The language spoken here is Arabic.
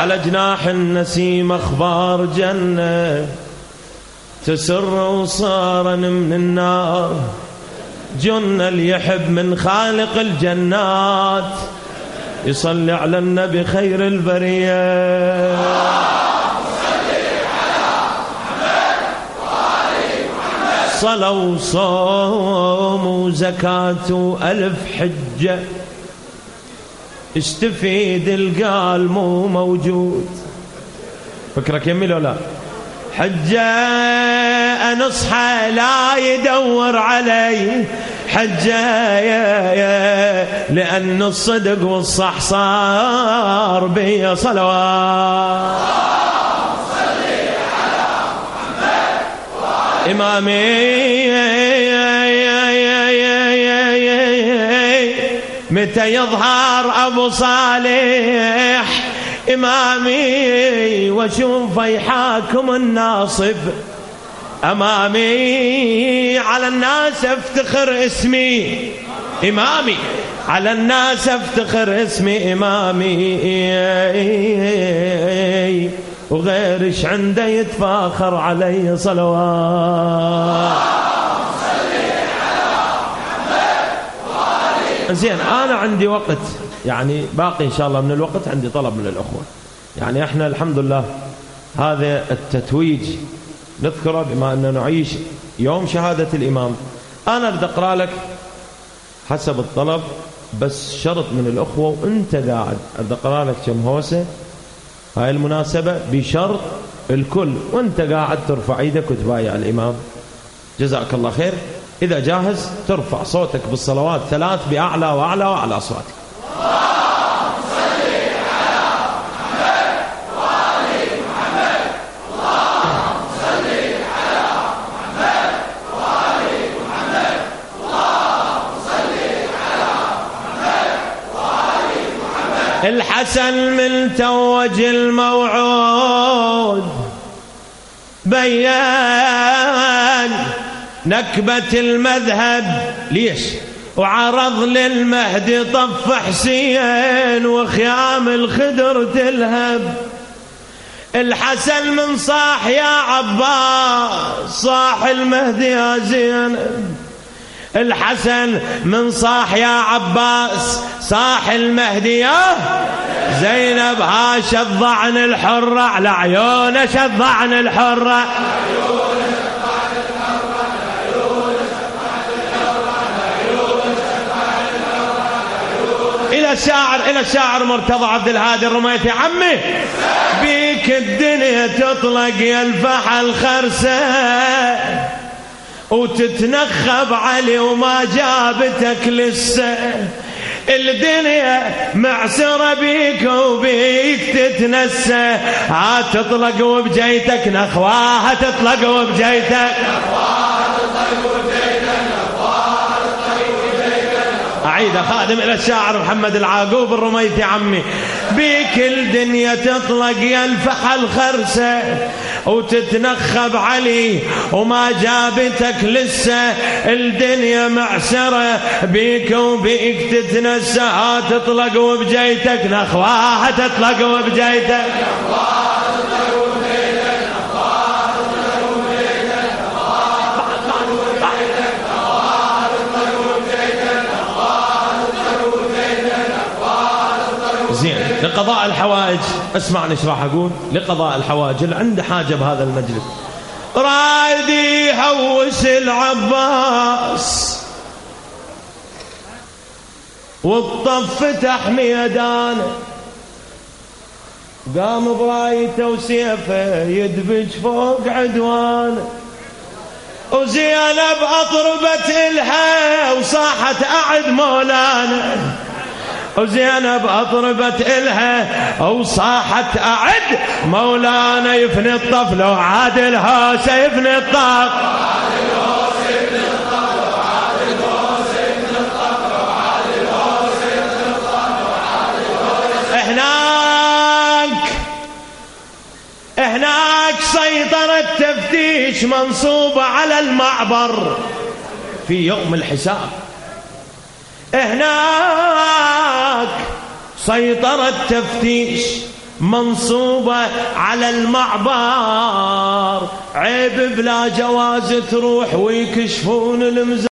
على جناح النسيم أخبار جنة تسر وصارا من النار. جن اللي يحب من خالق الجنات يصلي على النبي خير البرية. صلاة وصوم وزكاة وألف حجة. استفيد القال مو موجود. فكرك يمي لو لا؟ حجة أنصحى لا يدور علي. حجة يا يا لأن الصدق والصح صار بي صلوات. إمامي متى يظهر أبو صالح إمامي؟ وشوف يحاكم الناصب. أمامي على الناس افتخر اسمي. إمامي على الناس افتخر اسمي. إمامي. وغيرش عنده يتفاخر علي صلوات. زين أنا عندي وقت. يعني باقي إن شاء الله من الوقت عندي طلب من الأخوة. يعني إحنا الحمد لله هذا التتويج نذكره بما أن نعيش يوم شهادة الإمام. أنا بدي أقرأ لك حسب الطلب بس شرط من الأخوة وأنت قاعد. بدي أقرأ لك كم هوسة. هاي المناسبة بشرط الكل. وأنت قاعد ترفع إيدك وتبايع الإمام. جزاك الله خير. إذا جاهز ترفع صوتك بالصلوات ثلاث بأعلى وأعلى وأعلى أصواتك. الحسن من توج الموعود بيان نكبة المذهب ليش؟ وعرض للمهدي طف حسين وخيام الخدر تلهب. الحسن من صاح يا عباس صاح المهدي يا زينب. الحسن من صاح يا عباس صاح المهدي يا زينب. ها شضعن الحرة على عيونه شضعن الحرة. إلى الشاعر إلى الشاعر مرتضى عبد الهادي الرميتي عمي بيك الدنيا تطلق يا الفحل خرسه وتتنخب علي وما جابتك لسه. الدنيا معسرة بيك وبيك تتنسى. ها تطلق وبجيتك نخواها تطلق وبجيتك. أعيد خادم إلى الشاعر محمد العاقوب الرميتي عمي. بيك الدنيا تطلق يا الفحل خرسه وتتنخب علي وما جابتك لسه الدنيا معسرة. بيك وبيك تتنسى تطلق وبجيتك نخواها تطلق وبجيتك. لقضاء الحوائج. اسمعني إيش راح أقول. لقضاء الحوائج. اللي عنده حاجة بهذا المجلس. رايدي يهوس العباس. والطف فتح ميدانه قام برايته وسيفه يدبج فوق عدوانه. وزينب أطربت الها وصاحت أعد مولانا وزينب أضربت إلها وصاحت أعد مولانا يفني الطفل وعادل هوسة يفني الطفل. هناك سيطرة تفتيش منصوبة على المعبر في يوم الحساب. هناك سيطرة تفتيش منصوبة على المعبر عيب بلا جواز تروح ويكشفون المزار.